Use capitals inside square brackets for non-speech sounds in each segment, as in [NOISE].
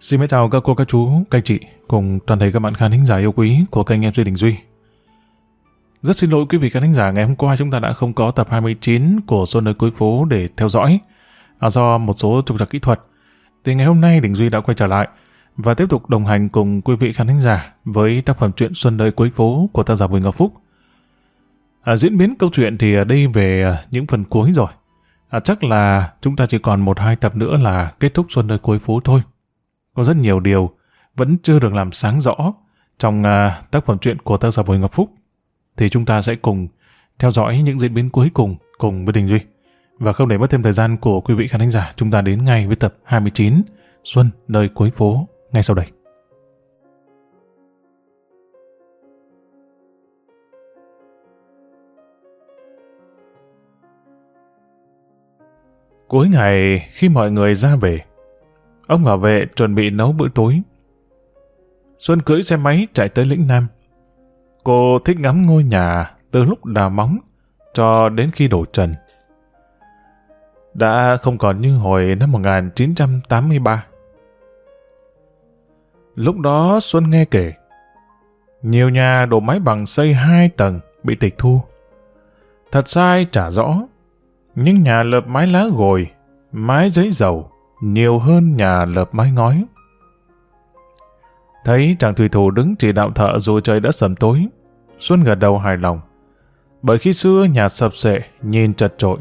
Xin mến chào các cô, các chú, các chị cùng toàn thể các bạn khán thính giả yêu quý của kênh em duy Đình Duy. Rất xin lỗi quý vị khán thính giả ngày hôm qua chúng ta đã không có tập 29 của Xuân nơi cuối phố để theo dõi à, do một số trục trặc kỹ thuật. Thì ngày hôm nay Đình Duy đã quay trở lại và tiếp tục đồng hành cùng quý vị khán thính giả với tác phẩm truyện Xuân nơi cuối phố của tác giả Bùi Ngọc Phúc. À, diễn biến câu chuyện thì ở đây về à, những phần cuối rồi. À, chắc là chúng ta chỉ còn một hai tập nữa là kết thúc Xuân nơi cuối phố thôi. Có rất nhiều điều vẫn chưa được làm sáng rõ trong uh, tác phẩm truyện của tác giả Bùi Ngọc Phúc. Thì chúng ta sẽ cùng theo dõi những diễn biến cuối cùng cùng với Đình Duy. Và không để mất thêm thời gian của quý vị khán thính giả, chúng ta đến ngay với tập 29 Xuân nơi cuối phố ngay sau đây. Cuối ngày khi mọi người ra về, ông bảo vệ chuẩn bị nấu bữa tối. Xuân cưỡi xe máy chạy tới lĩnh Nam. Cô thích ngắm ngôi nhà từ lúc đào móng cho đến khi đổ trần. Đã không còn như hồi năm 1983. Lúc đó Xuân nghe kể, nhiều nhà đổ máy bằng xây hai tầng bị tịch thu. Thật sai trả rõ, nhưng nhà lợp mái lá gồi, mái giấy dầu nhiều hơn nhà lợp mái ngói. Thấy chàng thủy thủ đứng chỉ đạo thợ dù trời đã sầm tối, Xuân gật đầu hài lòng. Bởi khi xưa nhà sập sệ, nhìn chật trội,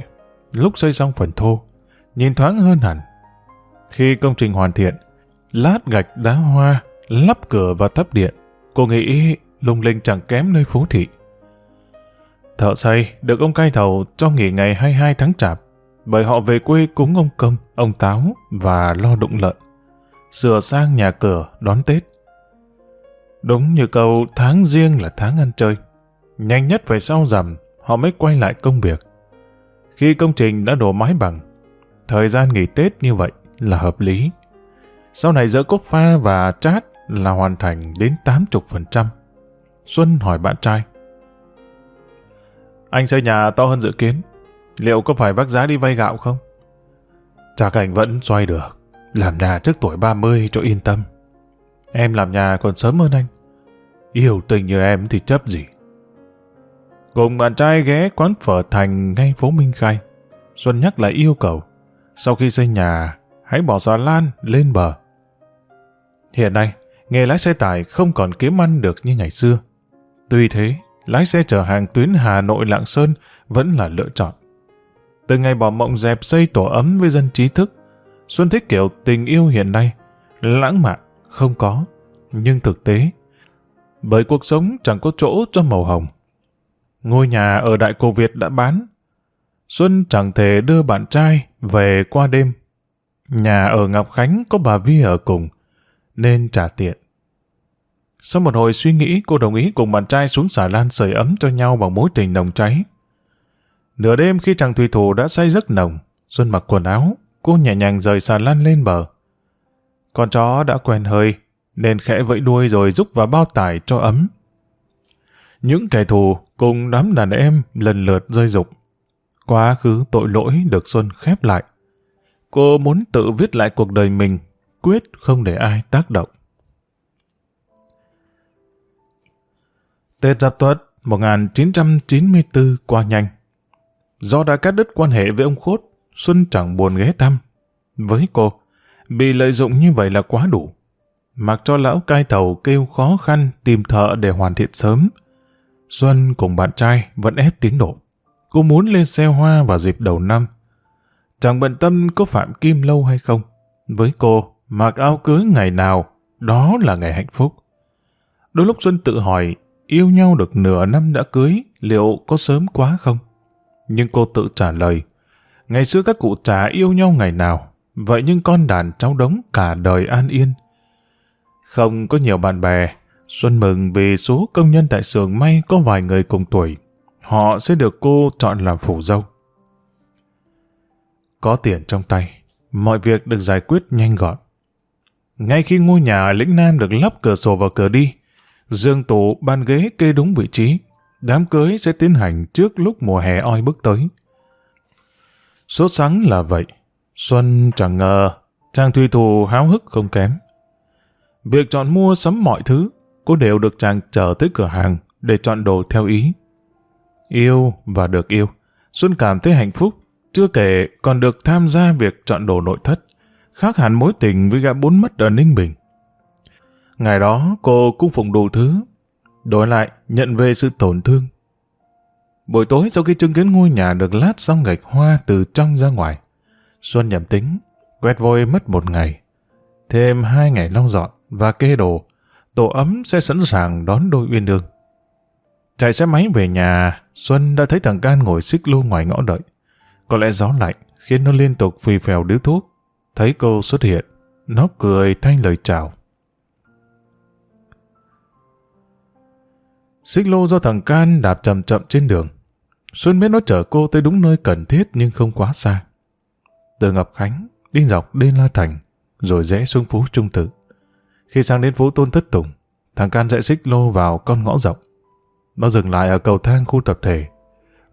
lúc xây xong phần thô, nhìn thoáng hơn hẳn. Khi công trình hoàn thiện, lát gạch đá hoa, lắp cửa và thắp điện, cô nghĩ lung linh chẳng kém nơi phố thị. Thợ xây được ông cai thầu cho nghỉ ngày 22 tháng chạp, bởi họ về quê cúng ông công, ông táo và lo đụng lợn. Sửa sang nhà cửa đón Tết. Đúng như câu tháng riêng là tháng ăn chơi. Nhanh nhất về sau rằm, họ mới quay lại công việc. Khi công trình đã đổ mái bằng, thời gian nghỉ Tết như vậy là hợp lý. Sau này dỡ cốt pha và chát là hoàn thành đến 80%. Xuân hỏi bạn trai. Anh xây nhà to hơn dự kiến, liệu có phải bác giá đi vay gạo không? Chắc cảnh vẫn xoay được, làm nhà trước tuổi 30 cho yên tâm. Em làm nhà còn sớm hơn anh. Yêu tình như em thì chấp gì. Cùng bạn trai ghé quán phở thành ngay phố Minh Khai. Xuân nhắc lại yêu cầu. Sau khi xây nhà, hãy bỏ xà lan lên bờ. Hiện nay, nghề lái xe tải không còn kiếm ăn được như ngày xưa. Tuy thế, lái xe chở hàng tuyến Hà Nội Lạng Sơn vẫn là lựa chọn. Từ ngày bỏ mộng dẹp xây tổ ấm với dân trí thức, Xuân thích kiểu tình yêu hiện nay, lãng mạn, không có, nhưng thực tế. Bởi cuộc sống chẳng có chỗ cho màu hồng. Ngôi nhà ở Đại Cổ Việt đã bán. Xuân chẳng thể đưa bạn trai về qua đêm. Nhà ở Ngọc Khánh có bà Vi ở cùng, nên trả tiện. Sau một hồi suy nghĩ, cô đồng ý cùng bạn trai xuống xà lan sưởi ấm cho nhau bằng mối tình nồng cháy. Nửa đêm khi chàng thủy thủ đã say giấc nồng, Xuân mặc quần áo, cô nhẹ nhàng rời xà lan lên bờ. Con chó đã quen hơi, nên khẽ vẫy đuôi rồi rúc vào bao tải cho ấm. Những kẻ thù cùng đám đàn em lần lượt rơi rụng. Quá khứ tội lỗi được Xuân khép lại. Cô muốn tự viết lại cuộc đời mình, quyết không để ai tác động. Tết Giáp Tuất 1994 qua nhanh. Do đã cắt đứt quan hệ với ông Khốt, Xuân chẳng buồn ghé thăm. Với cô, bị lợi dụng như vậy là quá đủ. Mặc cho lão cai tàu kêu khó khăn tìm thợ để hoàn thiện sớm. Xuân cùng bạn trai vẫn ép tiến độ. Cô muốn lên xe hoa vào dịp đầu năm. Chẳng bận tâm có Phạm Kim lâu hay không. Với cô, mặc áo cưới ngày nào, đó là ngày hạnh phúc. Đôi lúc Xuân tự hỏi, yêu nhau được nửa năm đã cưới, liệu có sớm quá không? Nhưng cô tự trả lời, ngày xưa các cụ chả yêu nhau ngày nào, vậy nhưng con đàn cháu đống cả đời an yên. Không có nhiều bạn bè, Xuân mừng vì số công nhân tại xưởng may có vài người cùng tuổi. Họ sẽ được cô chọn làm phủ dâu. Có tiền trong tay, mọi việc được giải quyết nhanh gọn. Ngay khi ngôi nhà ở lĩnh Nam được lắp cửa sổ vào cửa đi, dương tủ, bàn ghế kê đúng vị trí, đám cưới sẽ tiến hành trước lúc mùa hè oi bức tới. Sốt sắng là vậy, Xuân chẳng ngờ, chàng Thùy thủ háo hức không kém. Việc chọn mua sắm mọi thứ, cô đều được chàng chở tới cửa hàng để chọn đồ theo ý. Yêu và được yêu, Xuân cảm thấy hạnh phúc, chưa kể còn được tham gia việc chọn đồ nội thất, khác hẳn mối tình với gã bốn mất ở Ninh Bình. Ngày đó cô cung phụng đủ thứ, đổi lại nhận về sự tổn thương. Buổi tối sau khi chứng kiến ngôi nhà được lát xong gạch hoa từ trong ra ngoài, Xuân nhầm tính, quét vôi mất một ngày, thêm hai ngày lau dọn và kê đồ, tổ ấm sẽ sẵn sàng đón đôi uyên ương. Chạy xe máy về nhà, Xuân đã thấy thằng Can ngồi xích lô ngoài ngõ đợi. Có lẽ gió lạnh khiến nó liên tục phì phèo điếu thuốc. Thấy cô xuất hiện, nó cười thay lời chào. Xích lô do thằng Can đạp chậm chậm trên đường. Xuân biết nó chở cô tới đúng nơi cần thiết nhưng không quá xa. Từ Ngọc Khánh, đi dọc đến La Thành, rồi rẽ xuống phố Trung Tự. Khi sang đến phố Tôn Thất Tùng, thằng Can dạy xích lô vào con ngõ rộng. Nó dừng lại ở cầu thang khu tập thể.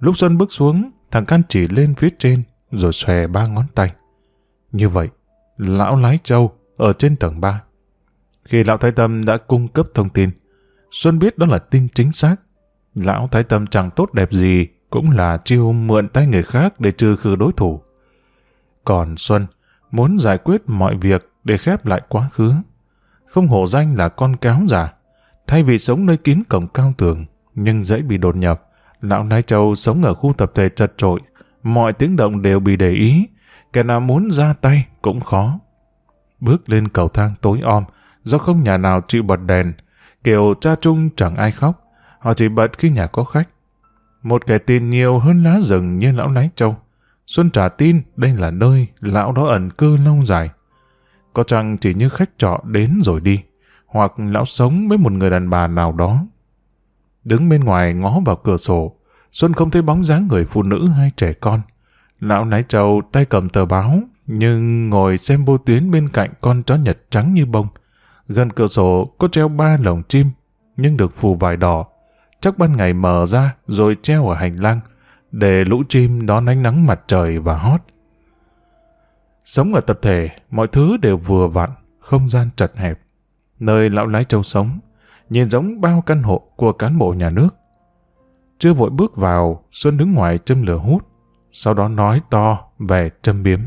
Lúc Xuân bước xuống, thằng Can chỉ lên phía trên, rồi xòe ba ngón tay. Như vậy, lão lái trâu ở trên tầng 3. Khi lão Thái Tâm đã cung cấp thông tin, Xuân biết đó là tin chính xác. Lão Thái Tâm chẳng tốt đẹp gì, cũng là chiêu mượn tay người khác để trừ khử đối thủ. Còn Xuân muốn giải quyết mọi việc để khép lại quá khứ. Không hổ danh là con cáo giả. Thay vì sống nơi kín cổng cao tường, nhưng dễ bị đột nhập, lão Nai Châu sống ở khu tập thể chật trội. Mọi tiếng động đều bị để ý. Kẻ nào muốn ra tay cũng khó. Bước lên cầu thang tối om, do không nhà nào chịu bật đèn, kiểu cha chung chẳng ai khóc, họ chỉ bật khi nhà có khách. Một kẻ tin nhiều hơn lá rừng như lão Nái Châu. Xuân trả tin đây là nơi lão đó ẩn cư lâu dài. Có chăng chỉ như khách trọ đến rồi đi, hoặc lão sống với một người đàn bà nào đó. Đứng bên ngoài ngó vào cửa sổ, Xuân không thấy bóng dáng người phụ nữ hay trẻ con. Lão lái châu tay cầm tờ báo, nhưng ngồi xem vô tuyến bên cạnh con chó nhật trắng như bông. Gần cửa sổ có treo ba lồng chim, nhưng được phủ vải đỏ. Chắc ban ngày mở ra rồi treo ở hành lang, để lũ chim đón ánh nắng mặt trời và hót. Sống ở tập thể, mọi thứ đều vừa vặn, không gian chật hẹp. Nơi lão lái châu sống, nhìn giống bao căn hộ của cán bộ nhà nước. Chưa vội bước vào, Xuân đứng ngoài châm lửa hút, sau đó nói to về châm biếm.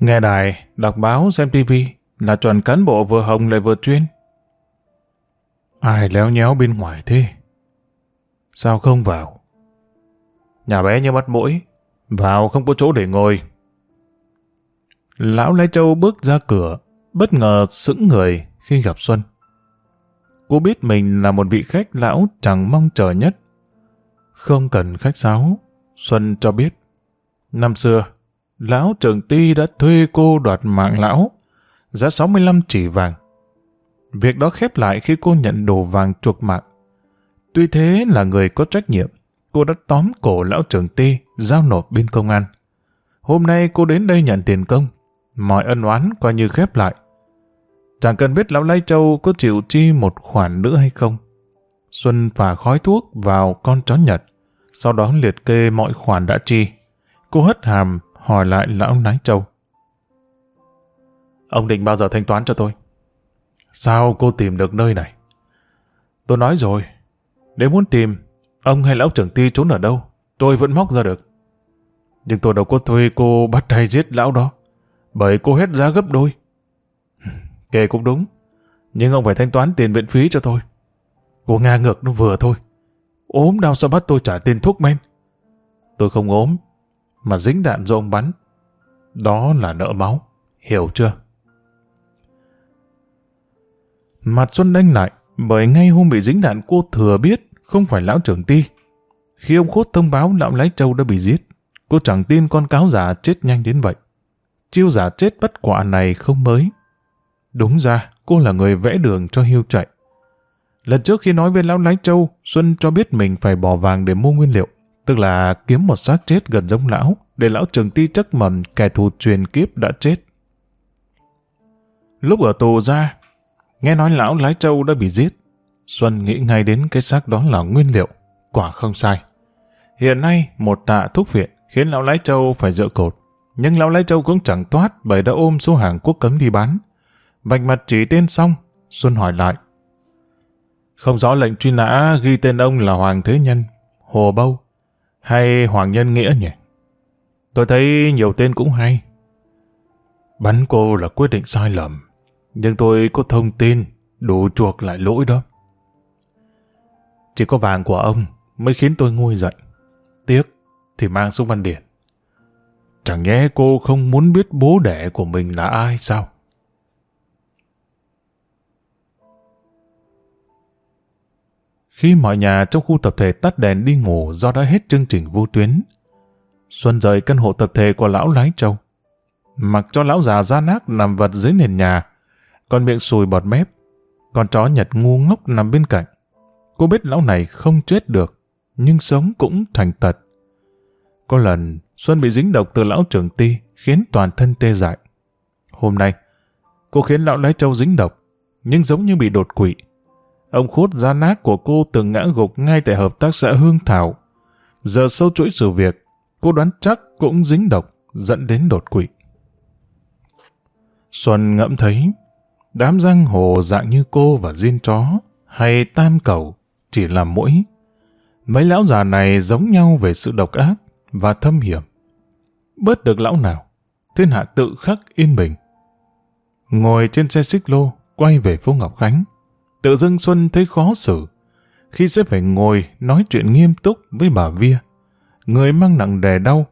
Nghe đài, đọc báo, xem tivi là chuẩn cán bộ vừa hồng lại vừa chuyên. Ai léo nhéo bên ngoài thế? Sao không vào? Nhà bé như mắt mũi, vào không có chỗ để ngồi. Lão Lai Châu bước ra cửa, bất ngờ sững người khi gặp Xuân. Cô biết mình là một vị khách lão chẳng mong chờ nhất. Không cần khách sáo, Xuân cho biết. Năm xưa, lão trường ti đã thuê cô đoạt mạng lão, giá 65 chỉ vàng. Việc đó khép lại khi cô nhận đồ vàng chuộc mạng. Tuy thế là người có trách nhiệm, cô đã tóm cổ lão trưởng ti, giao nộp bên công an. Hôm nay cô đến đây nhận tiền công, mọi ân oán coi như khép lại. Chẳng cần biết lão Lai Châu có chịu chi một khoản nữa hay không. Xuân phả khói thuốc vào con chó Nhật, sau đó liệt kê mọi khoản đã chi. Cô hất hàm hỏi lại lão Lái Châu. Ông định bao giờ thanh toán cho tôi? Sao cô tìm được nơi này? Tôi nói rồi, nếu muốn tìm, ông hay lão trưởng ty trốn ở đâu, tôi vẫn móc ra được. Nhưng tôi đâu có thuê cô bắt hay giết lão đó, bởi cô hết giá gấp đôi. [LAUGHS] Kể cũng đúng, nhưng ông phải thanh toán tiền viện phí cho tôi. Cô Nga ngược nó vừa thôi. ốm đau sao bắt tôi trả tiền thuốc men? Tôi không ốm, mà dính đạn do ông bắn. Đó là nợ máu, hiểu chưa? Mặt Xuân đanh lại, bởi ngay hôm bị dính đạn cô thừa biết không phải lão trưởng ti. Khi ông Khốt thông báo lão lái châu đã bị giết, cô chẳng tin con cáo giả chết nhanh đến vậy. Chiêu giả chết bất quả này không mới. Đúng ra, cô là người vẽ đường cho hiêu chạy. Lần trước khi nói với lão lái châu, Xuân cho biết mình phải bỏ vàng để mua nguyên liệu, tức là kiếm một xác chết gần giống lão, để lão trường ti chắc mầm kẻ thù truyền kiếp đã chết. Lúc ở tù ra, nghe nói lão lái trâu đã bị giết. Xuân nghĩ ngay đến cái xác đó là nguyên liệu, quả không sai. Hiện nay, một tạ thuốc viện khiến lão lái trâu phải dựa cột, nhưng lão lái trâu cũng chẳng toát bởi đã ôm số hàng quốc cấm đi bán. Vạch mặt chỉ tên xong, Xuân hỏi lại. Không rõ lệnh truy nã ghi tên ông là Hoàng Thế Nhân, Hồ Bâu, hay Hoàng Nhân Nghĩa nhỉ? Tôi thấy nhiều tên cũng hay. Bắn cô là quyết định sai lầm, nhưng tôi có thông tin đủ chuộc lại lỗi đó. Chỉ có vàng của ông mới khiến tôi nguôi giận. Tiếc thì mang xuống văn điển. Chẳng nhẽ cô không muốn biết bố đẻ của mình là ai sao? Khi mọi nhà trong khu tập thể tắt đèn đi ngủ do đã hết chương trình vô tuyến, Xuân rời căn hộ tập thể của lão lái trâu. Mặc cho lão già ra nát nằm vật dưới nền nhà, còn miệng sùi bọt mép, con chó nhật ngu ngốc nằm bên cạnh. Cô biết lão này không chết được, nhưng sống cũng thành tật. Có lần, Xuân bị dính độc từ lão trưởng ti, khiến toàn thân tê dại. Hôm nay, cô khiến lão lái trâu dính độc, nhưng giống như bị đột quỵ. Ông khuất da nát của cô từng ngã gục ngay tại hợp tác xã Hương Thảo. Giờ sâu chuỗi sự việc, cô đoán chắc cũng dính độc, dẫn đến đột quỵ. Xuân ngẫm thấy, đám giang hồ dạng như cô và diên chó, hay tam cầu, chỉ là mũi. Mấy lão già này giống nhau về sự độc ác và thâm hiểm. Bớt được lão nào, thiên hạ tự khắc yên bình. Ngồi trên xe xích lô, quay về phố Ngọc Khánh, tự dưng Xuân thấy khó xử, khi sẽ phải ngồi nói chuyện nghiêm túc với bà Via, người mang nặng đè đau,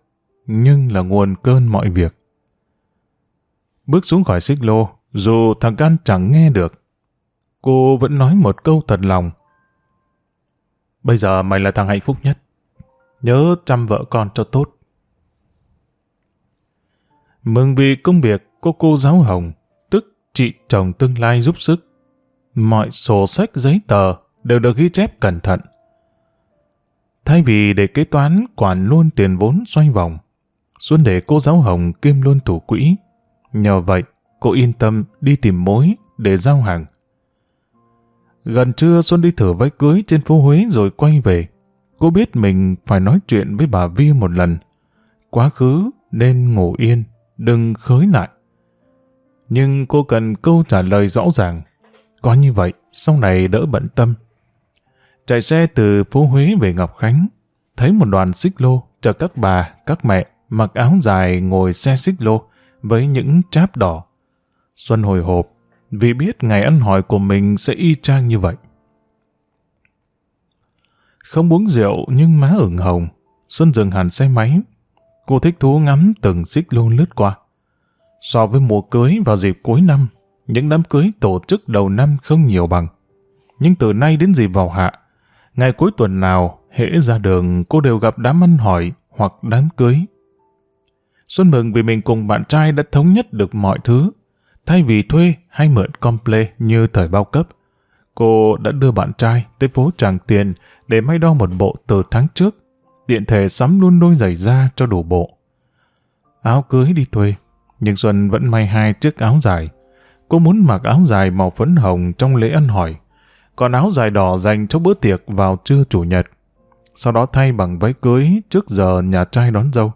nhưng là nguồn cơn mọi việc. Bước xuống khỏi xích lô, dù thằng Can chẳng nghe được, cô vẫn nói một câu thật lòng. Bây giờ mày là thằng hạnh phúc nhất. Nhớ chăm vợ con cho tốt. Mừng vì công việc có cô giáo Hồng, tức chị chồng tương lai giúp sức. Mọi sổ sách giấy tờ đều được ghi chép cẩn thận. Thay vì để kế toán quản luôn tiền vốn xoay vòng, Xuân để cô giáo Hồng kiêm luôn thủ quỹ. Nhờ vậy, cô yên tâm đi tìm mối để giao hàng. Gần trưa Xuân đi thử váy cưới trên phố Huế rồi quay về. Cô biết mình phải nói chuyện với bà Vi một lần. Quá khứ nên ngủ yên, đừng khới lại. Nhưng cô cần câu trả lời rõ ràng. Có như vậy, sau này đỡ bận tâm. Chạy xe từ phố Huế về Ngọc Khánh, thấy một đoàn xích lô chở các bà, các mẹ mặc áo dài ngồi xe xích lô với những cháp đỏ. Xuân hồi hộp vì biết ngày ăn hỏi của mình sẽ y chang như vậy. Không uống rượu nhưng má ửng hồng, Xuân dừng hẳn xe máy. Cô thích thú ngắm từng xích lô lướt qua. So với mùa cưới vào dịp cuối năm, những đám cưới tổ chức đầu năm không nhiều bằng. Nhưng từ nay đến dịp vào hạ, ngày cuối tuần nào, hễ ra đường cô đều gặp đám ăn hỏi hoặc đám cưới. Xuân mừng vì mình cùng bạn trai đã thống nhất được mọi thứ. Thay vì thuê hay mượn comple như thời bao cấp, cô đã đưa bạn trai tới phố Tràng Tiền để may đo một bộ từ tháng trước, tiện thể sắm luôn đôi giày da cho đủ bộ. Áo cưới đi thuê, nhưng Xuân vẫn may hai chiếc áo dài. Cô muốn mặc áo dài màu phấn hồng trong lễ ăn hỏi, còn áo dài đỏ dành cho bữa tiệc vào trưa chủ nhật. Sau đó thay bằng váy cưới trước giờ nhà trai đón dâu.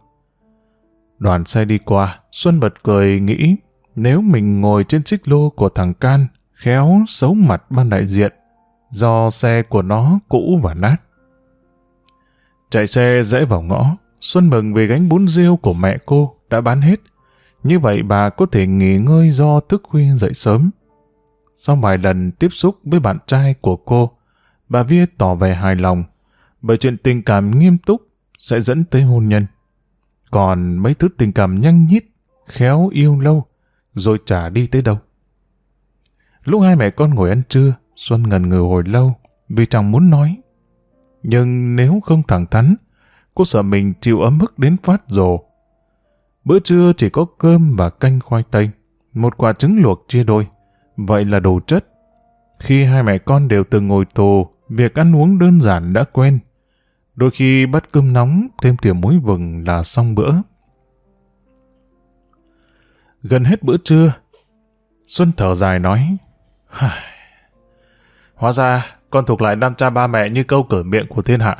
Đoàn xe đi qua, Xuân bật cười nghĩ nếu mình ngồi trên xích lô của thằng Can, khéo xấu mặt ban đại diện, do xe của nó cũ và nát. Chạy xe rẽ vào ngõ, Xuân mừng vì gánh bún riêu của mẹ cô đã bán hết. Như vậy bà có thể nghỉ ngơi do thức khuya dậy sớm. Sau vài lần tiếp xúc với bạn trai của cô, bà Via tỏ vẻ hài lòng, bởi chuyện tình cảm nghiêm túc sẽ dẫn tới hôn nhân. Còn mấy thứ tình cảm nhanh nhít, khéo yêu lâu, rồi trả đi tới đâu. Lúc hai mẹ con ngồi ăn trưa, Xuân ngần ngừ hồi lâu vì chẳng muốn nói. Nhưng nếu không thẳng thắn, cô sợ mình chịu ấm ức đến phát rồ. Bữa trưa chỉ có cơm và canh khoai tây, một quả trứng luộc chia đôi. Vậy là đồ chất. Khi hai mẹ con đều từng ngồi tù, việc ăn uống đơn giản đã quen. Đôi khi bắt cơm nóng thêm tiểu muối vừng là xong bữa. Gần hết bữa trưa, Xuân thở dài nói, Hóa ra, con thuộc lại nam cha ba mẹ như câu cởi miệng của thiên hạ.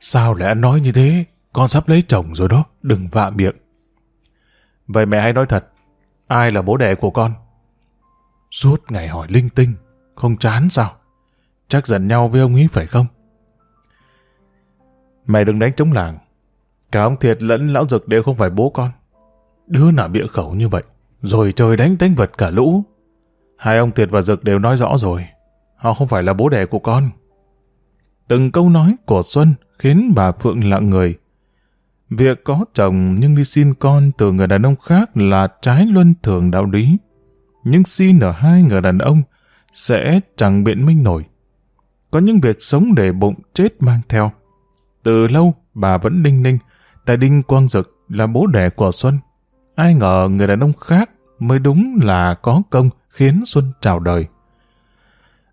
Sao lại nói như thế? Con sắp lấy chồng rồi đó, đừng vạ miệng. Vậy mẹ hãy nói thật, ai là bố đẻ của con? Suốt ngày hỏi linh tinh, không chán sao? Chắc giận nhau với ông ấy phải không? Mày đừng đánh trống làng. Cả ông Thiệt lẫn lão Dực đều không phải bố con. Đứa nào bịa khẩu như vậy, rồi trời đánh tánh vật cả lũ. Hai ông Tiệt và Dực đều nói rõ rồi, họ không phải là bố đẻ của con. Từng câu nói của Xuân khiến bà Phượng lặng người. Việc có chồng nhưng đi xin con từ người đàn ông khác là trái luân thường đạo lý. Nhưng xin ở hai người đàn ông sẽ chẳng biện minh nổi. Có những việc sống để bụng chết mang theo. Từ lâu, bà vẫn đinh ninh, tại Đinh Quang Dực là bố đẻ của Xuân. Ai ngờ người đàn ông khác mới đúng là có công khiến Xuân chào đời.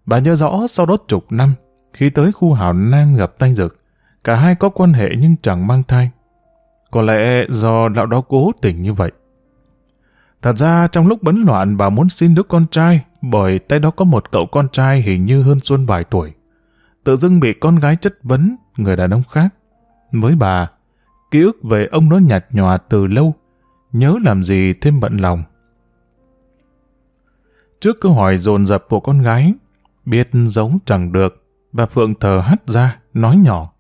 Bà nhớ rõ sau đó chục năm, khi tới khu hào Nam gặp tay Dực, cả hai có quan hệ nhưng chẳng mang thai. Có lẽ do lão đó cố tình như vậy. Thật ra trong lúc bấn loạn bà muốn xin đứa con trai bởi tay đó có một cậu con trai hình như hơn Xuân vài tuổi. Tự dưng bị con gái chất vấn người đàn ông khác. Với bà, ký ức về ông nó nhạt nhòa từ lâu, nhớ làm gì thêm bận lòng. Trước câu hỏi dồn dập của con gái, biết giống chẳng được, bà Phượng thở hắt ra, nói nhỏ.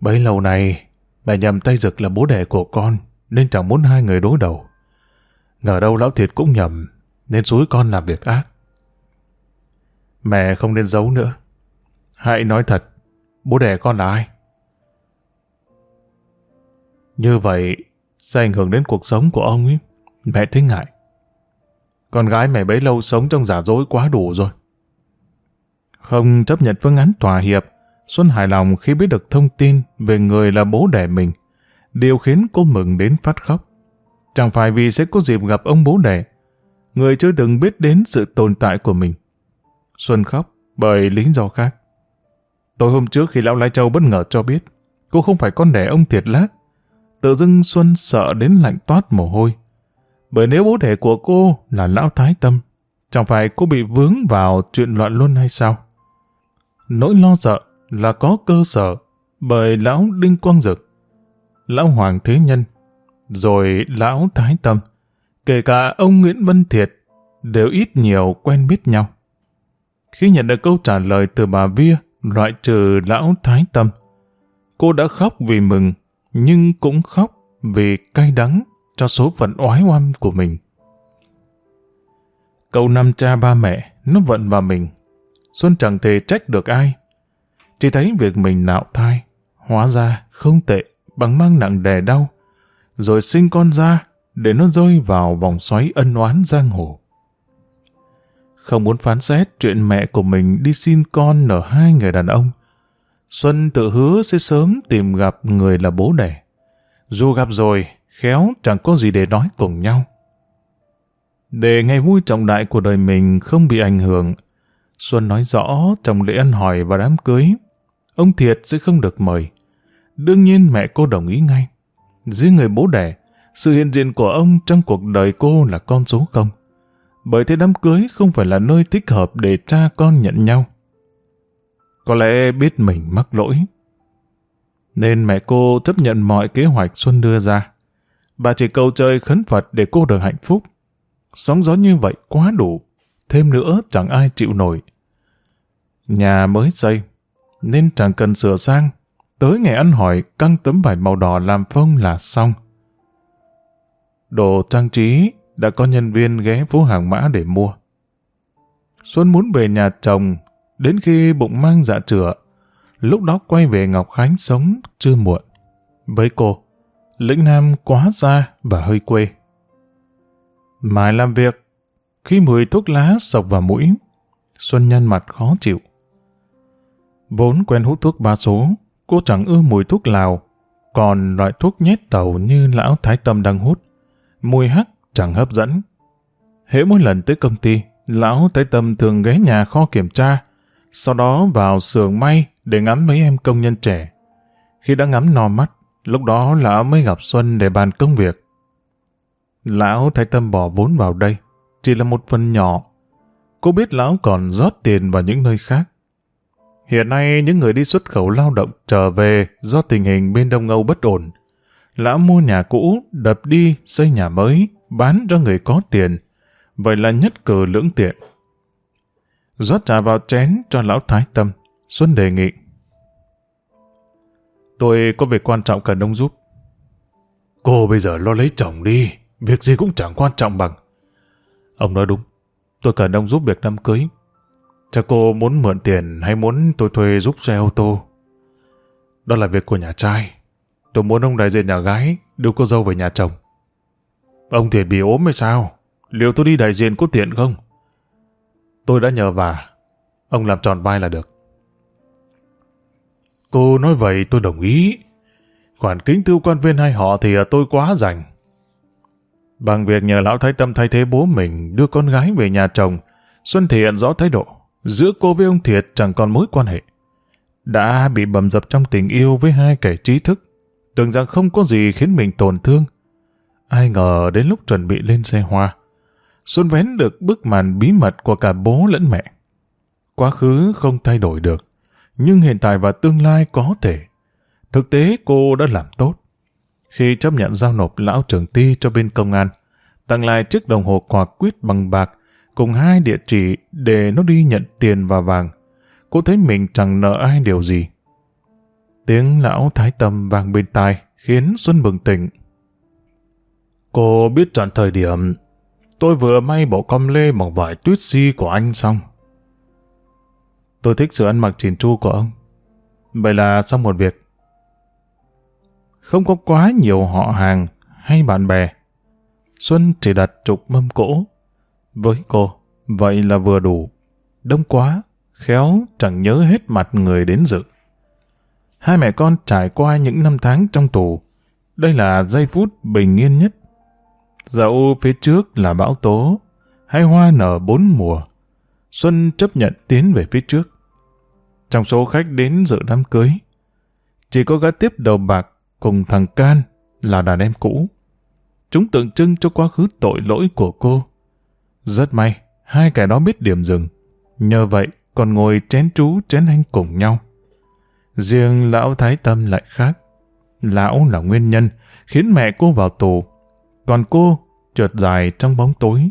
Bấy lâu này, bà nhầm tay Dực là bố đẻ của con, nên chẳng muốn hai người đối đầu. Ngờ đâu lão thiệt cũng nhầm, nên suối con làm việc ác. Mẹ không nên giấu nữa. Hãy nói thật, bố đẻ con là ai? Như vậy, sẽ ảnh hưởng đến cuộc sống của ông ấy. Mẹ thấy ngại. Con gái mẹ bấy lâu sống trong giả dối quá đủ rồi. Không chấp nhận phương án thỏa hiệp, Xuân hài lòng khi biết được thông tin về người là bố đẻ mình. Điều khiến cô mừng đến phát khóc. Chẳng phải vì sẽ có dịp gặp ông bố đẻ, người chưa từng biết đến sự tồn tại của mình. Xuân khóc bởi lý do khác. Tối hôm trước khi Lão Lai Châu bất ngờ cho biết cô không phải con đẻ ông Thiệt Lác, tự dưng Xuân sợ đến lạnh toát mồ hôi. Bởi nếu bố đẻ của cô là Lão Thái Tâm, chẳng phải cô bị vướng vào chuyện loạn luân hay sao? Nỗi lo sợ là có cơ sở bởi Lão Đinh Quang Dực, Lão Hoàng Thế Nhân, rồi Lão Thái Tâm, kể cả ông Nguyễn Văn Thiệt, đều ít nhiều quen biết nhau. Khi nhận được câu trả lời từ bà Via, loại trừ lão Thái Tâm, cô đã khóc vì mừng, nhưng cũng khóc vì cay đắng cho số phận oái oăm của mình. Câu năm cha ba mẹ, nó vận vào mình. Xuân chẳng thể trách được ai. Chỉ thấy việc mình nạo thai, hóa ra không tệ bằng mang nặng đè đau, rồi sinh con ra để nó rơi vào vòng xoáy ân oán giang hồ. Không muốn phán xét chuyện mẹ của mình đi xin con ở hai người đàn ông. Xuân tự hứa sẽ sớm tìm gặp người là bố đẻ. Dù gặp rồi, khéo chẳng có gì để nói cùng nhau. Để ngày vui trọng đại của đời mình không bị ảnh hưởng, Xuân nói rõ trong lễ ăn hỏi và đám cưới, ông Thiệt sẽ không được mời. Đương nhiên mẹ cô đồng ý ngay. Dưới người bố đẻ, sự hiện diện của ông trong cuộc đời cô là con số không bởi thế đám cưới không phải là nơi thích hợp để cha con nhận nhau. Có lẽ biết mình mắc lỗi. Nên mẹ cô chấp nhận mọi kế hoạch Xuân đưa ra. Bà chỉ cầu trời khấn Phật để cô được hạnh phúc. Sóng gió như vậy quá đủ, thêm nữa chẳng ai chịu nổi. Nhà mới xây, nên chẳng cần sửa sang. Tới ngày ăn hỏi, căng tấm vải màu đỏ làm phông là xong. Đồ trang trí đã có nhân viên ghé phố hàng mã để mua. Xuân muốn về nhà chồng, đến khi bụng mang dạ chữa, lúc đó quay về Ngọc Khánh sống chưa muộn. Với cô, lĩnh Nam quá xa và hơi quê. Mãi làm việc, khi mùi thuốc lá sọc vào mũi, Xuân nhăn mặt khó chịu. Vốn quen hút thuốc ba số, cô chẳng ưa mùi thuốc lào, còn loại thuốc nhét tàu như lão Thái Tâm đang hút. Mùi hắc chẳng hấp dẫn. Hễ mỗi lần tới công ty, lão Thái tâm thường ghé nhà kho kiểm tra, sau đó vào xưởng may để ngắm mấy em công nhân trẻ. Khi đã ngắm no mắt, lúc đó lão mới gặp Xuân để bàn công việc. Lão thay tâm bỏ vốn vào đây, chỉ là một phần nhỏ. Cô biết lão còn rót tiền vào những nơi khác. Hiện nay những người đi xuất khẩu lao động trở về do tình hình bên Đông Âu bất ổn. Lão mua nhà cũ, đập đi, xây nhà mới, bán cho người có tiền, vậy là nhất cử lưỡng tiện rót trà vào chén cho lão thái tâm, Xuân đề nghị. Tôi có việc quan trọng cần ông giúp. Cô bây giờ lo lấy chồng đi, việc gì cũng chẳng quan trọng bằng. Ông nói đúng, tôi cần ông giúp việc đám cưới. Cha cô muốn mượn tiền hay muốn tôi thuê giúp xe ô tô? Đó là việc của nhà trai. Tôi muốn ông đại diện nhà gái đưa cô dâu về nhà chồng. Ông Thiện bị ốm hay sao? Liệu tôi đi đại diện có tiện không? Tôi đã nhờ và ông làm tròn vai là được. Cô nói vậy tôi đồng ý. Khoản kính tiêu quan viên hai họ thì à, tôi quá rảnh. Bằng việc nhờ lão thái tâm thay thế bố mình đưa con gái về nhà chồng, Xuân thể hiện rõ thái độ. Giữa cô với ông Thiệt chẳng còn mối quan hệ. Đã bị bầm dập trong tình yêu với hai kẻ trí thức, tưởng rằng không có gì khiến mình tổn thương. Ai ngờ đến lúc chuẩn bị lên xe hoa, Xuân vén được bức màn bí mật của cả bố lẫn mẹ. Quá khứ không thay đổi được, nhưng hiện tại và tương lai có thể. Thực tế cô đã làm tốt. Khi chấp nhận giao nộp lão trưởng ti cho bên công an, tặng lại chiếc đồng hồ quả quyết bằng bạc cùng hai địa chỉ để nó đi nhận tiền và vàng. Cô thấy mình chẳng nợ ai điều gì. Tiếng lão thái tâm vang bên tai khiến Xuân bừng tỉnh. Cô biết chọn thời điểm. Tôi vừa may bộ com lê bằng vải tuyết si của anh xong. Tôi thích sự ăn mặc chỉn chu của ông. Vậy là xong một việc. Không có quá nhiều họ hàng hay bạn bè. Xuân chỉ đặt trục mâm cỗ. Với cô, vậy là vừa đủ. Đông quá, khéo chẳng nhớ hết mặt người đến dự. Hai mẹ con trải qua những năm tháng trong tù. Đây là giây phút bình yên nhất. Dạ Dẫu phía trước là bão tố, hay hoa nở bốn mùa, Xuân chấp nhận tiến về phía trước. Trong số khách đến dự đám cưới, chỉ có gã tiếp đầu bạc cùng thằng Can là đàn em cũ. Chúng tượng trưng cho quá khứ tội lỗi của cô. Rất may, hai kẻ đó biết điểm dừng. Nhờ vậy, còn ngồi chén chú chén anh cùng nhau. Riêng lão Thái Tâm lại khác. Lão là nguyên nhân khiến mẹ cô vào tù. Còn cô trượt dài trong bóng tối.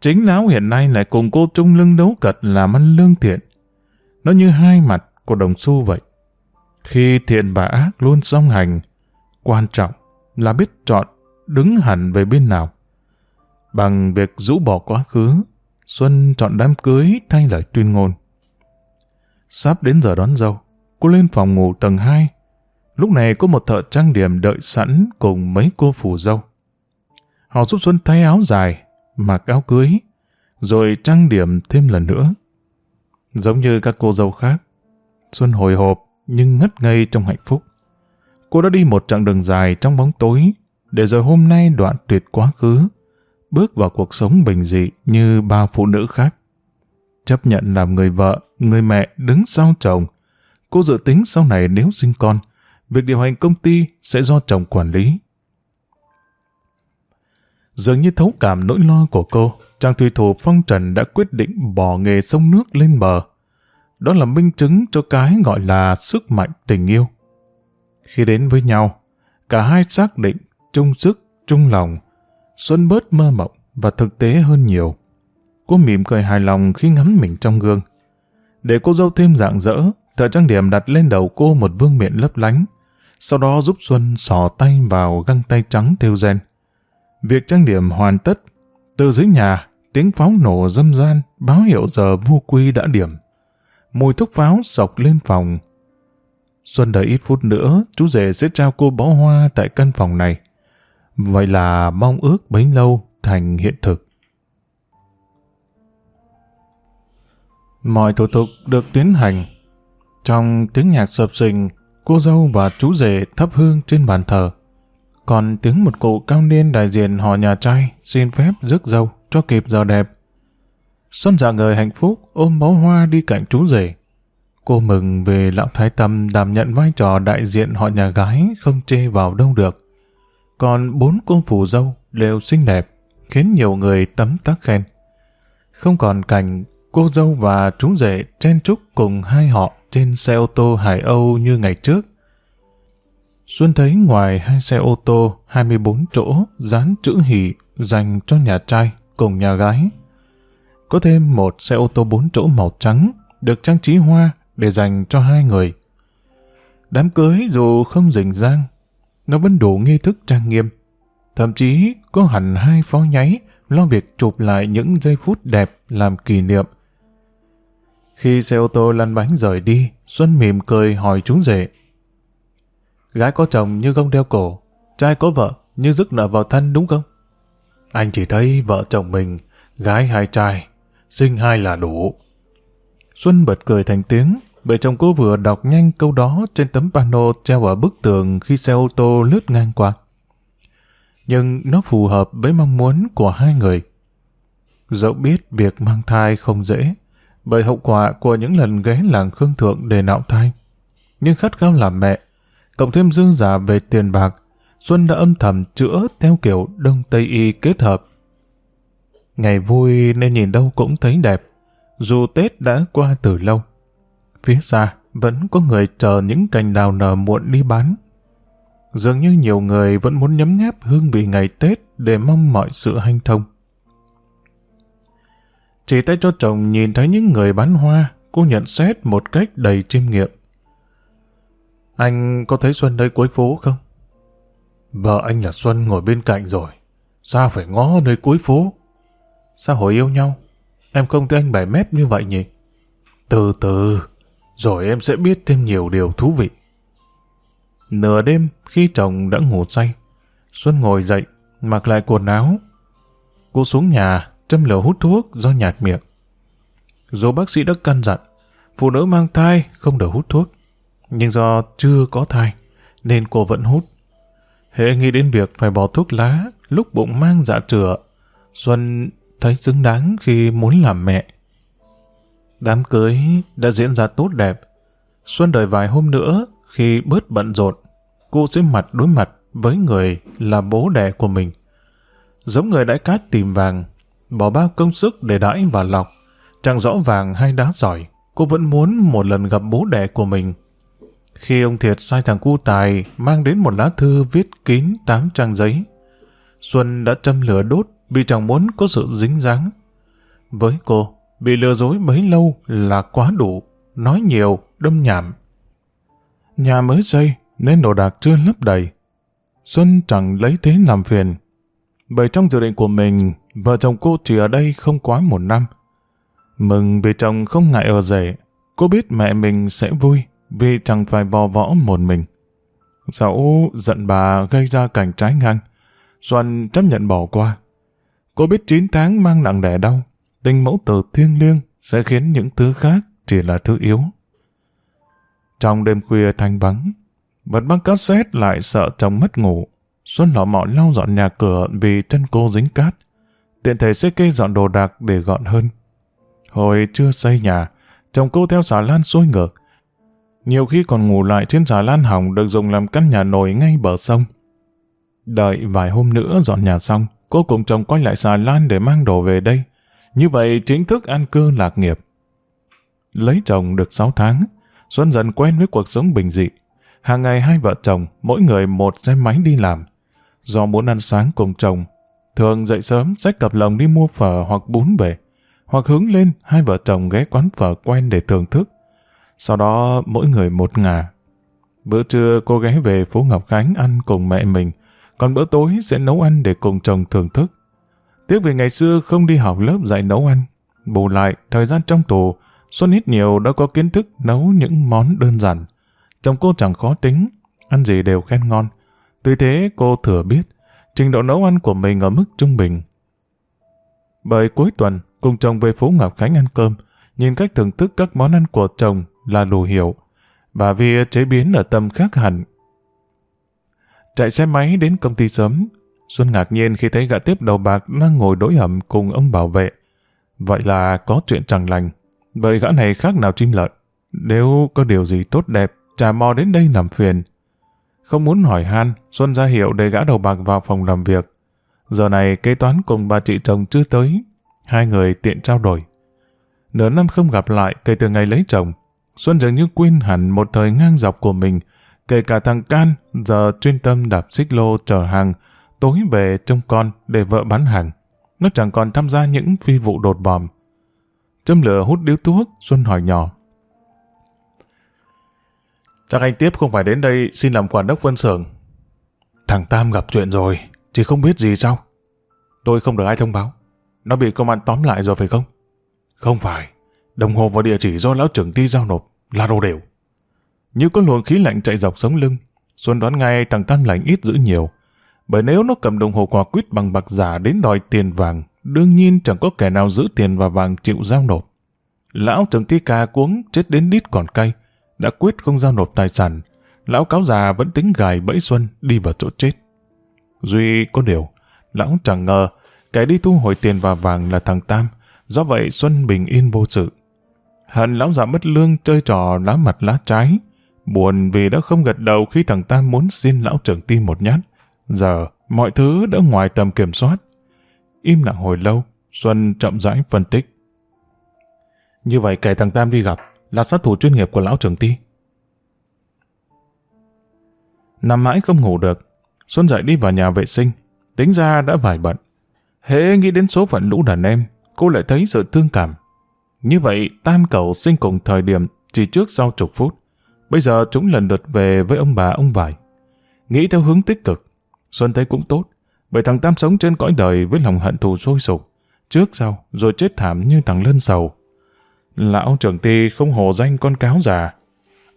Chính lão hiện nay lại cùng cô trung lưng đấu cật làm ăn lương thiện. Nó như hai mặt của đồng xu vậy. Khi thiện và ác luôn song hành, quan trọng là biết chọn đứng hẳn về bên nào. Bằng việc rũ bỏ quá khứ, Xuân chọn đám cưới thay lời tuyên ngôn. Sắp đến giờ đón dâu, cô lên phòng ngủ tầng 2. Lúc này có một thợ trang điểm đợi sẵn cùng mấy cô phù dâu. Họ giúp Xuân thay áo dài, mặc áo cưới, rồi trang điểm thêm lần nữa. Giống như các cô dâu khác, Xuân hồi hộp nhưng ngất ngây trong hạnh phúc. Cô đã đi một chặng đường dài trong bóng tối, để rồi hôm nay đoạn tuyệt quá khứ, bước vào cuộc sống bình dị như bao phụ nữ khác. Chấp nhận làm người vợ, người mẹ đứng sau chồng. Cô dự tính sau này nếu sinh con, việc điều hành công ty sẽ do chồng quản lý. Dường như thấu cảm nỗi lo của cô, chàng thủy thủ phong trần đã quyết định bỏ nghề sông nước lên bờ. Đó là minh chứng cho cái gọi là sức mạnh tình yêu. Khi đến với nhau, cả hai xác định chung sức, chung lòng. Xuân bớt mơ mộng và thực tế hơn nhiều. Cô mỉm cười hài lòng khi ngắm mình trong gương. Để cô dâu thêm dạng dỡ, thợ trang điểm đặt lên đầu cô một vương miện lấp lánh, sau đó giúp Xuân sò tay vào găng tay trắng theo gen. Việc trang điểm hoàn tất, từ dưới nhà, tiếng pháo nổ dâm gian báo hiệu giờ vua quy đã điểm. Mùi thuốc pháo sọc lên phòng. Xuân đợi ít phút nữa, chú rể sẽ trao cô bó hoa tại căn phòng này. Vậy là mong ước bấy lâu thành hiện thực. Mọi thủ tục được tiến hành. Trong tiếng nhạc sập sình, cô dâu và chú rể thắp hương trên bàn thờ. Còn tiếng một cụ cao niên đại diện họ nhà trai xin phép rước dâu cho kịp giờ đẹp. Xuân dạ người hạnh phúc ôm bó hoa đi cạnh chú rể. Cô mừng về lão thái tâm đảm nhận vai trò đại diện họ nhà gái không chê vào đâu được. Còn bốn cô phù dâu đều xinh đẹp, khiến nhiều người tấm tắc khen. Không còn cảnh cô dâu và chú rể chen chúc cùng hai họ trên xe ô tô Hải Âu như ngày trước. Xuân thấy ngoài hai xe ô tô 24 chỗ dán chữ hỷ dành cho nhà trai cùng nhà gái. Có thêm một xe ô tô bốn chỗ màu trắng được trang trí hoa để dành cho hai người. Đám cưới dù không rình rang, nó vẫn đủ nghi thức trang nghiêm. Thậm chí có hẳn hai phó nháy lo việc chụp lại những giây phút đẹp làm kỷ niệm. Khi xe ô tô lăn bánh rời đi, Xuân mỉm cười hỏi chú rể. Gái có chồng như gông đeo cổ, trai có vợ như dứt nợ vào thân đúng không? Anh chỉ thấy vợ chồng mình, gái hai trai, sinh hai là đủ. Xuân bật cười thành tiếng, bởi chồng cô vừa đọc nhanh câu đó trên tấm pano treo ở bức tường khi xe ô tô lướt ngang qua. Nhưng nó phù hợp với mong muốn của hai người. Dẫu biết việc mang thai không dễ, bởi hậu quả của những lần ghé làng Khương Thượng để nạo thai. Nhưng khát khao làm mẹ, cộng thêm dư giả về tiền bạc, Xuân đã âm thầm chữa theo kiểu Đông Tây Y kết hợp. Ngày vui nên nhìn đâu cũng thấy đẹp, dù Tết đã qua từ lâu. Phía xa vẫn có người chờ những cành đào nở muộn đi bán. Dường như nhiều người vẫn muốn nhấm nháp hương vị ngày Tết để mong mọi sự hanh thông. Chỉ tay cho chồng nhìn thấy những người bán hoa, cô nhận xét một cách đầy chiêm nghiệm. Anh có thấy Xuân nơi cuối phố không? Vợ anh là Xuân ngồi bên cạnh rồi. Sao phải ngó nơi cuối phố? Sao hồi yêu nhau? Em không thấy anh bẻ mép như vậy nhỉ? Từ từ, rồi em sẽ biết thêm nhiều điều thú vị. Nửa đêm, khi chồng đã ngủ say, Xuân ngồi dậy, mặc lại quần áo. Cô xuống nhà, châm lửa hút thuốc do nhạt miệng. Dù bác sĩ đã căn dặn, phụ nữ mang thai không được hút thuốc, nhưng do chưa có thai, nên cô vẫn hút. Hệ nghĩ đến việc phải bỏ thuốc lá lúc bụng mang dạ chữa, Xuân thấy xứng đáng khi muốn làm mẹ. Đám cưới đã diễn ra tốt đẹp. Xuân đợi vài hôm nữa, khi bớt bận rộn, cô sẽ mặt đối mặt với người là bố đẻ của mình. Giống người đãi cát tìm vàng, bỏ bao công sức để đãi và lọc. Chẳng rõ vàng hay đá giỏi, cô vẫn muốn một lần gặp bố đẻ của mình. Khi ông Thiệt sai thằng cu tài mang đến một lá thư viết kín tám trang giấy, Xuân đã châm lửa đốt vì chẳng muốn có sự dính dáng. Với cô, bị lừa dối bấy lâu là quá đủ, nói nhiều, đâm nhảm. Nhà mới xây, nên đồ đạc chưa lấp đầy. Xuân chẳng lấy thế làm phiền. Bởi trong dự định của mình, vợ chồng cô chỉ ở đây không quá một năm. Mừng vì chồng không ngại ở rể, cô biết mẹ mình sẽ vui vì chẳng phải bò võ một mình. Dẫu giận bà gây ra cảnh trái ngang, Xuân chấp nhận bỏ qua. Cô biết 9 tháng mang nặng đẻ đau, tình mẫu tử thiêng liêng sẽ khiến những thứ khác chỉ là thứ yếu. Trong đêm khuya thanh vắng, vật băng cassette lại sợ chồng mất ngủ. Xuân lọ mọ lau dọn nhà cửa vì chân cô dính cát. Tiện thể sẽ kê dọn đồ đạc để gọn hơn. Hồi chưa xây nhà, chồng cô theo xà lan xuôi ngược. Nhiều khi còn ngủ lại trên xà lan hỏng được dùng làm căn nhà nổi ngay bờ sông. Đợi vài hôm nữa dọn nhà xong, cô cùng chồng quay lại xà lan để mang đồ về đây. Như vậy chính thức an cư lạc nghiệp. Lấy chồng được 6 tháng, Xuân dần quen với cuộc sống bình dị. Hàng ngày hai vợ chồng, mỗi người một xe máy đi làm. Do muốn ăn sáng cùng chồng, thường dậy sớm xách cặp lồng đi mua phở hoặc bún về. Hoặc hướng lên, hai vợ chồng ghé quán phở quen để thưởng thức. Sau đó mỗi người một ngả. Bữa trưa cô ghé về phố Ngọc Khánh ăn cùng mẹ mình, còn bữa tối sẽ nấu ăn để cùng chồng thưởng thức. Tiếc vì ngày xưa không đi học lớp dạy nấu ăn. Bù lại, thời gian trong tù, Xuân ít nhiều đã có kiến thức nấu những món đơn giản. Chồng cô chẳng khó tính, ăn gì đều khen ngon. Tuy thế cô thừa biết, trình độ nấu ăn của mình ở mức trung bình. Bởi cuối tuần, cùng chồng về phố Ngọc Khánh ăn cơm, nhìn cách thưởng thức các món ăn của chồng là đủ hiểu. Bà Vi chế biến ở tâm khác hẳn. Chạy xe máy đến công ty sớm, Xuân ngạc nhiên khi thấy gã tiếp đầu bạc đang ngồi đối ẩm cùng ông bảo vệ. Vậy là có chuyện chẳng lành. Bởi gã này khác nào chim lợn. Nếu có điều gì tốt đẹp, trà mò đến đây làm phiền. Không muốn hỏi han, Xuân ra hiệu để gã đầu bạc vào phòng làm việc. Giờ này kế toán cùng bà chị chồng chưa tới. Hai người tiện trao đổi. Nửa năm không gặp lại kể từ ngày lấy chồng. Xuân dường như quên hẳn một thời ngang dọc của mình. Kể cả thằng Can giờ chuyên tâm đạp xích lô chở hàng, tối về trông con để vợ bán hàng. nó chẳng còn tham gia những phi vụ đột vòm. Châm lửa hút điếu thuốc, Xuân hỏi nhỏ. Chắc anh Tiếp không phải đến đây xin làm quản đốc phân xưởng. Thằng Tam gặp chuyện rồi, chỉ không biết gì sao? Tôi không được ai thông báo. Nó bị công an tóm lại rồi phải không? Không phải. Đồng hồ và địa chỉ do lão trưởng ty giao nộp là đồ đều. Như có luồng khí lạnh chạy dọc sống lưng, Xuân đoán ngay thằng Tam lạnh ít giữ nhiều. Bởi nếu nó cầm đồng hồ quả quýt bằng bạc giả đến đòi tiền vàng, đương nhiên chẳng có kẻ nào giữ tiền và vàng chịu giao nộp. Lão trưởng ty ca cuống chết đến đít còn cay, đã quyết không giao nộp tài sản. Lão cáo già vẫn tính gài bẫy Xuân đi vào chỗ chết. Duy có điều, lão chẳng ngờ kẻ đi thu hồi tiền và vàng là thằng Tam, do vậy Xuân bình yên vô sự. Hận lão già mất lương chơi trò lá mặt lá trái, buồn vì đã không gật đầu khi thằng Tam muốn xin lão trưởng tim một nhát. Giờ, mọi thứ đã ngoài tầm kiểm soát. Im lặng hồi lâu, Xuân chậm rãi phân tích. Như vậy kẻ thằng Tam đi gặp là sát thủ chuyên nghiệp của lão trưởng ti. Nằm mãi không ngủ được, Xuân dậy đi vào nhà vệ sinh, tính ra đã vài bận. Hễ nghĩ đến số phận lũ đàn em, cô lại thấy sự thương cảm. Như vậy, tam cậu sinh cùng thời điểm chỉ trước sau chục phút. Bây giờ chúng lần lượt về với ông bà ông vải. Nghĩ theo hướng tích cực, Xuân thấy cũng tốt, bởi thằng Tam sống trên cõi đời với lòng hận thù sôi sục, trước sau rồi chết thảm như thằng lân sầu. Lão trưởng ty không hồ danh con cáo già,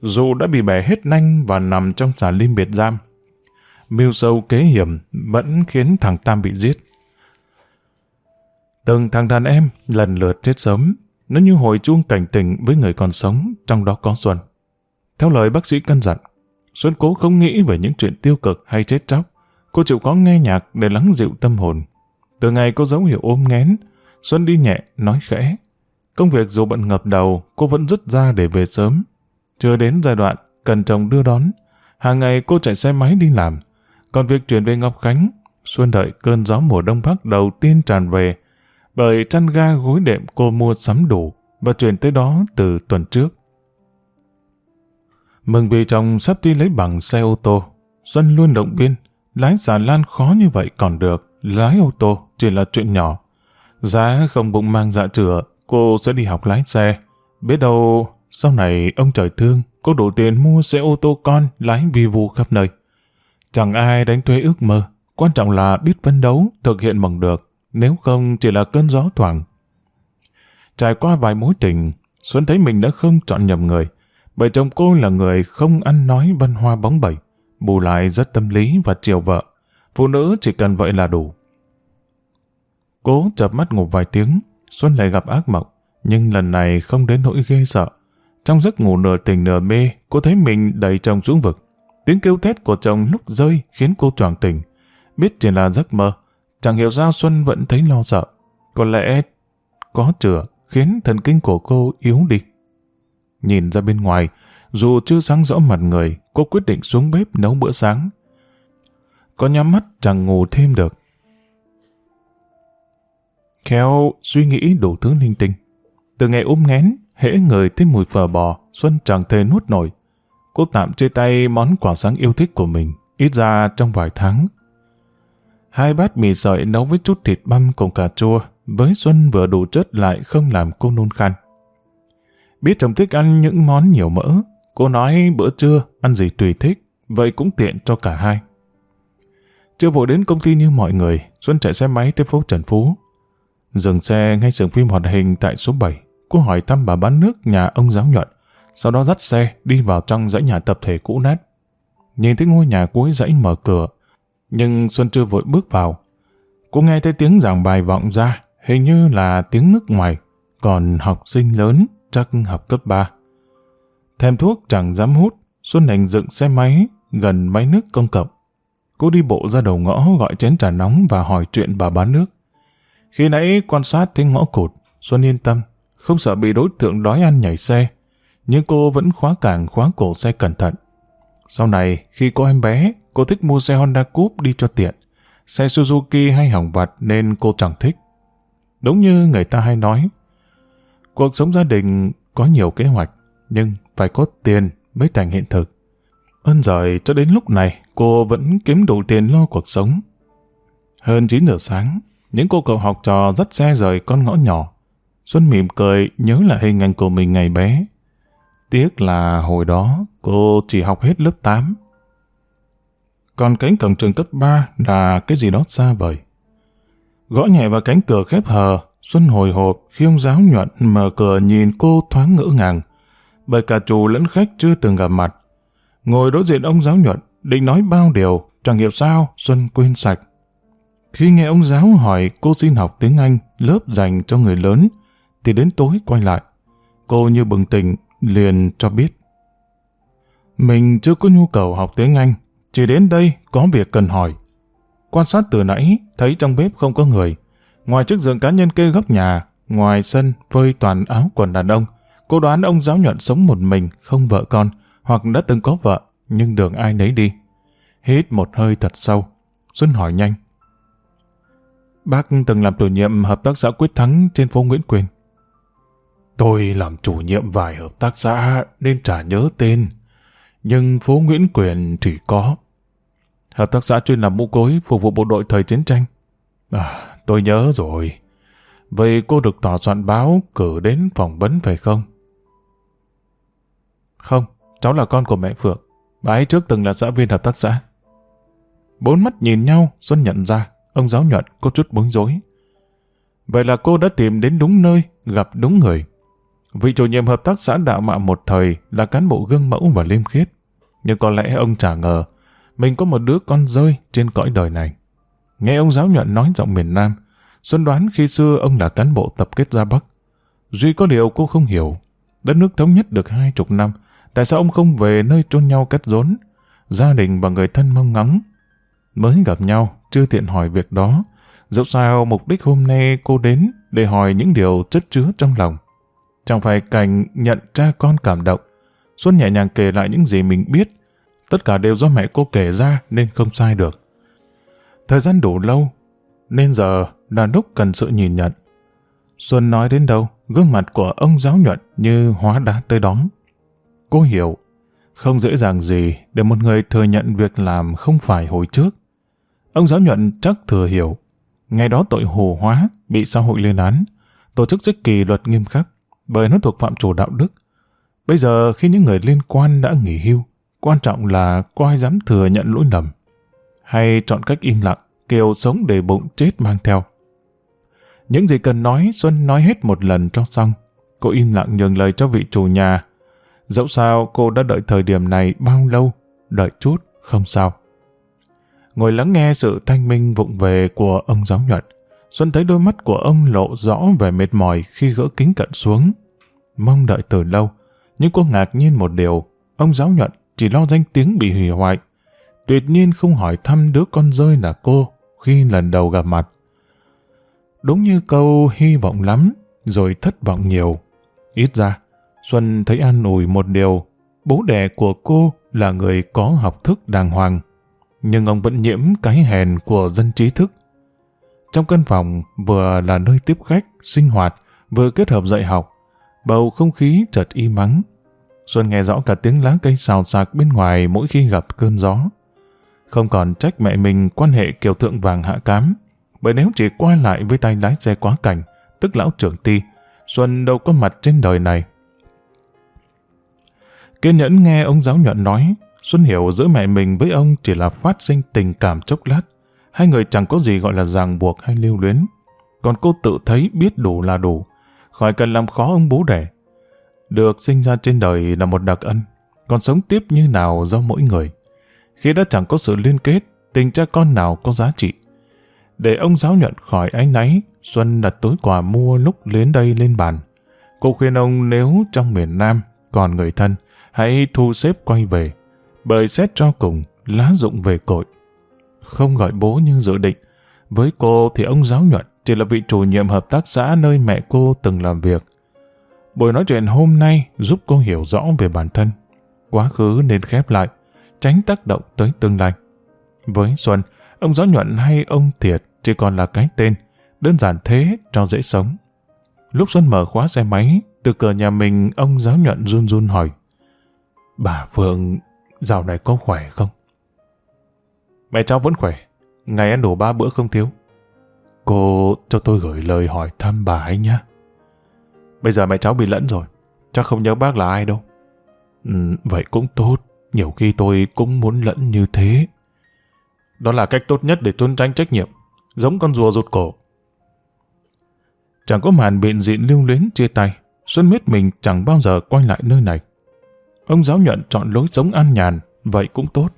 dù đã bị bẻ hết nanh và nằm trong xà lim biệt giam. Mưu sâu kế hiểm vẫn khiến thằng Tam bị giết. Từng thằng đàn em lần lượt chết sớm, nó như hồi chuông cảnh tỉnh với người còn sống, trong đó có Xuân. Theo lời bác sĩ căn dặn, Xuân cố không nghĩ về những chuyện tiêu cực hay chết chóc. Cô chịu khó nghe nhạc để lắng dịu tâm hồn. Từ ngày có dấu hiệu ôm ngén, Xuân đi nhẹ, nói khẽ. Công việc dù bận ngập đầu, cô vẫn dứt ra để về sớm. Chưa đến giai đoạn cần chồng đưa đón, hàng ngày cô chạy xe máy đi làm. Còn việc chuyển về Ngọc Khánh, Xuân đợi cơn gió mùa đông bắc đầu tiên tràn về, bởi chăn ga gối đệm cô mua sắm đủ và chuyển tới đó từ tuần trước. Mừng vì chồng sắp đi lấy bằng xe ô tô, Xuân luôn động viên, lái xà lan khó như vậy còn được, lái ô tô chỉ là chuyện nhỏ. Giá không bụng mang dạ chữa, cô sẽ đi học lái xe. Biết đâu, sau này ông trời thương, có đủ tiền mua xe ô tô con lái vi vu khắp nơi. Chẳng ai đánh thuế ước mơ, quan trọng là biết phấn đấu, thực hiện bằng được, nếu không chỉ là cơn gió thoảng. Trải qua vài mối tình, Xuân thấy mình đã không chọn nhầm người, bởi chồng cô là người không ăn nói văn hoa bóng bẩy, bù lại rất tâm lý và chiều vợ. Phụ nữ chỉ cần vậy là đủ. Cố chập mắt ngủ vài tiếng, Xuân lại gặp ác mộng, nhưng lần này không đến nỗi ghê sợ. Trong giấc ngủ nửa tỉnh nửa mê, cô thấy mình đẩy chồng xuống vực. Tiếng kêu thét của chồng lúc rơi khiến cô choàng tỉnh. Biết chỉ là giấc mơ, chẳng hiểu sao Xuân vẫn thấy lo sợ. Có lẽ có chữa khiến thần kinh của cô yếu đi. Nhìn ra bên ngoài, dù chưa sáng rõ mặt người, cô quyết định xuống bếp nấu bữa sáng. Có nhắm mắt chẳng ngủ thêm được. Khéo suy nghĩ đủ thứ linh tinh. Từ ngày ôm ngén, hễ người thấy mùi phở bò, Xuân chẳng thể nuốt nổi. Cô tạm chia tay món quả sáng yêu thích của mình, ít ra trong vài tháng. Hai bát mì sợi nấu với chút thịt băm cùng cà chua, với Xuân vừa đủ chất lại không làm cô nôn khan. Biết chồng thích ăn những món nhiều mỡ, cô nói bữa trưa ăn gì tùy thích, vậy cũng tiện cho cả hai. Chưa vội đến công ty như mọi người, Xuân chạy xe máy tới phố Trần Phú. Dừng xe ngay sưởng phim hoạt hình tại số 7, cô hỏi thăm bà bán nước nhà ông giáo nhuận, sau đó dắt xe đi vào trong dãy nhà tập thể cũ nát. Nhìn thấy ngôi nhà cuối dãy mở cửa, nhưng Xuân chưa vội bước vào. Cô nghe thấy tiếng giảng bài vọng ra, hình như là tiếng nước ngoài, còn học sinh lớn chắc học cấp 3. Thèm thuốc chẳng dám hút, Xuân Hành dựng xe máy gần máy nước công cộng. Cô đi bộ ra đầu ngõ gọi chén trà nóng và hỏi chuyện bà bán nước. Khi nãy quan sát thấy ngõ cụt, Xuân yên tâm, không sợ bị đối tượng đói ăn nhảy xe, nhưng cô vẫn khóa càng khóa cổ xe cẩn thận. Sau này, khi có em bé, cô thích mua xe Honda Coupe đi cho tiện. Xe Suzuki hay hỏng vặt nên cô chẳng thích. Đúng như người ta hay nói, cuộc sống gia đình có nhiều kế hoạch, nhưng phải có tiền mới thành hiện thực. Ơn giời cho đến lúc này, cô vẫn kiếm đủ tiền lo cuộc sống. Hơn 9 giờ sáng, Những cô cậu học trò dắt xe rời con ngõ nhỏ. Xuân mỉm cười nhớ lại hình ảnh của mình ngày bé. Tiếc là hồi đó cô chỉ học hết lớp 8. Còn cánh cổng trường cấp 3 là cái gì đó xa vời. Gõ nhẹ vào cánh cửa khép hờ, Xuân hồi hộp khi ông giáo nhuận mở cửa nhìn cô thoáng ngỡ ngàng. Bởi cả chủ lẫn khách chưa từng gặp mặt. Ngồi đối diện ông giáo nhuận, định nói bao điều, chẳng hiểu sao Xuân quên sạch. Khi nghe ông giáo hỏi cô xin học tiếng Anh lớp dành cho người lớn, thì đến tối quay lại. Cô như bừng tỉnh, liền cho biết. Mình chưa có nhu cầu học tiếng Anh, chỉ đến đây có việc cần hỏi. Quan sát từ nãy, thấy trong bếp không có người. Ngoài chiếc giường cá nhân kê góc nhà, ngoài sân phơi toàn áo quần đàn ông, cô đoán ông giáo nhuận sống một mình, không vợ con, hoặc đã từng có vợ, nhưng đường ai nấy đi. Hít một hơi thật sâu, Xuân hỏi nhanh. Bác từng làm chủ nhiệm hợp tác xã Quyết Thắng trên phố Nguyễn Quyền. Tôi làm chủ nhiệm vài hợp tác xã nên chả nhớ tên. Nhưng phố Nguyễn Quyền thì có. Hợp tác xã chuyên làm mũ cối phục vụ bộ đội thời chiến tranh. À, tôi nhớ rồi. Vậy cô được tòa soạn báo cử đến phỏng vấn phải không? Không, cháu là con của mẹ Phượng. Bà ấy trước từng là xã viên hợp tác xã. Bốn mắt nhìn nhau, Xuân nhận ra, ông giáo nhuận có chút bối rối. Vậy là cô đã tìm đến đúng nơi, gặp đúng người. Vị chủ nhiệm hợp tác xã đạo mạ một thời là cán bộ gương mẫu và liêm khiết. Nhưng có lẽ ông chả ngờ mình có một đứa con rơi trên cõi đời này. Nghe ông giáo nhuận nói giọng miền Nam, Xuân đoán khi xưa ông là cán bộ tập kết ra Bắc. Duy có điều cô không hiểu. Đất nước thống nhất được hai chục năm, tại sao ông không về nơi chôn nhau cắt rốn? Gia đình và người thân mong ngóng. Mới gặp nhau, chưa tiện hỏi việc đó. Dẫu sao mục đích hôm nay cô đến để hỏi những điều chất chứa trong lòng. Chẳng phải cảnh nhận cha con cảm động. Xuân nhẹ nhàng kể lại những gì mình biết. Tất cả đều do mẹ cô kể ra nên không sai được. Thời gian đủ lâu, nên giờ là lúc cần sự nhìn nhận. Xuân nói đến đâu, gương mặt của ông giáo nhuận như hóa đá tới đóng. Cô hiểu, không dễ dàng gì để một người thừa nhận việc làm không phải hồi trước. Ông giáo nhuận chắc thừa hiểu. Ngày đó tội hồ hóa, bị xã hội lên án, tổ chức rất kỳ luật nghiêm khắc bởi nó thuộc phạm trù đạo đức. Bây giờ khi những người liên quan đã nghỉ hưu, quan trọng là có ai dám thừa nhận lỗi lầm, hay chọn cách im lặng, kêu sống để bụng chết mang theo. Những gì cần nói, Xuân nói hết một lần cho xong. Cô im lặng nhường lời cho vị chủ nhà. Dẫu sao cô đã đợi thời điểm này bao lâu, đợi chút, không sao. Ngồi lắng nghe sự thanh minh vụng về của ông giáo nhuận, Xuân thấy đôi mắt của ông lộ rõ vẻ mệt mỏi khi gỡ kính cận xuống. Mong đợi từ lâu, nhưng cô ngạc nhiên một điều, ông giáo nhuận chỉ lo danh tiếng bị hủy hoại. Tuyệt nhiên không hỏi thăm đứa con rơi là cô khi lần đầu gặp mặt. Đúng như câu hy vọng lắm, rồi thất vọng nhiều. Ít ra, Xuân thấy an ủi một điều, bố đẻ của cô là người có học thức đàng hoàng. Nhưng ông vẫn nhiễm cái hèn của dân trí thức. Trong căn phòng vừa là nơi tiếp khách, sinh hoạt, vừa kết hợp dạy học. Bầu không khí chợt im mắng. Xuân nghe rõ cả tiếng lá cây xào xạc bên ngoài mỗi khi gặp cơn gió. Không còn trách mẹ mình quan hệ kiều thượng vàng hạ cám. Bởi nếu chỉ qua lại với tay lái xe quá cảnh, tức lão trưởng ti, Xuân đâu có mặt trên đời này. Kiên nhẫn nghe ông giáo nhuận nói, Xuân hiểu giữa mẹ mình với ông chỉ là phát sinh tình cảm chốc lát. Hai người chẳng có gì gọi là ràng buộc hay lưu luyến. Còn cô tự thấy biết đủ là đủ, khỏi cần làm khó ông bố đẻ. Được sinh ra trên đời là một đặc ân, còn sống tiếp như nào do mỗi người. Khi đã chẳng có sự liên kết, tình cha con nào có giá trị. Để ông giáo nhận khỏi ánh náy, Xuân đặt túi quà mua lúc đến đây lên bàn. Cô khuyên ông nếu trong miền Nam còn người thân, hãy thu xếp quay về. Bởi xét cho cùng, lá dụng về cội không gọi bố như dự định. Với cô thì ông giáo nhuận chỉ là vị chủ nhiệm hợp tác xã nơi mẹ cô từng làm việc. Buổi nói chuyện hôm nay giúp cô hiểu rõ về bản thân. Quá khứ nên khép lại, tránh tác động tới tương lai. Với Xuân, ông giáo nhuận hay ông Thiệt chỉ còn là cái tên, đơn giản thế cho dễ sống. Lúc Xuân mở khóa xe máy, từ cửa nhà mình ông giáo nhuận run run hỏi Bà Phượng, dạo này có khỏe không? Mẹ cháu vẫn khỏe, ngày ăn đủ ba bữa không thiếu. cô cho tôi gửi lời hỏi thăm bà ấy nhé. Bây giờ mẹ cháu bị lẫn rồi, chắc không nhớ bác là ai đâu. Ừ, vậy cũng tốt, nhiều khi tôi cũng muốn lẫn như thế. Đó là cách tốt nhất để trốn tránh trách nhiệm, giống con rùa rụt cổ. Chẳng có màn biện diện lưu luyến chia tay, Xuân biết mình chẳng bao giờ quay lại nơi này. Ông giáo nhuận chọn lối sống an nhàn, vậy cũng tốt.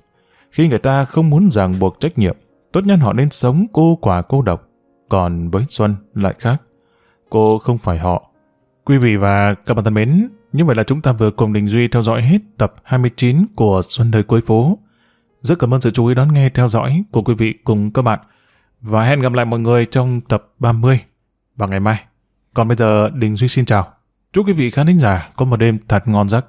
Khi người ta không muốn ràng buộc trách nhiệm, tốt nhất họ nên sống cô quả cô độc. Còn với Xuân lại khác. Cô không phải họ. Quý vị và các bạn thân mến, như vậy là chúng ta vừa cùng Đình Duy theo dõi hết tập 29 của Xuân đời cuối phố. Rất cảm ơn sự chú ý đón nghe theo dõi của quý vị cùng các bạn. Và hẹn gặp lại mọi người trong tập 30 vào ngày mai. Còn bây giờ Đình Duy xin chào. Chúc quý vị khán thính giả có một đêm thật ngon giấc.